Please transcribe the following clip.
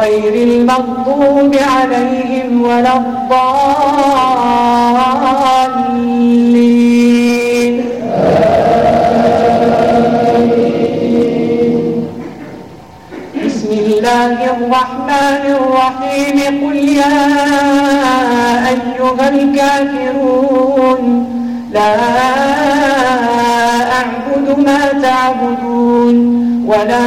غير المغضوب عليهم ولا الضالين. بسم الله الرحمن الرحيم. قل يا أيها الكافرون لا أعبد ما تعبدون ولا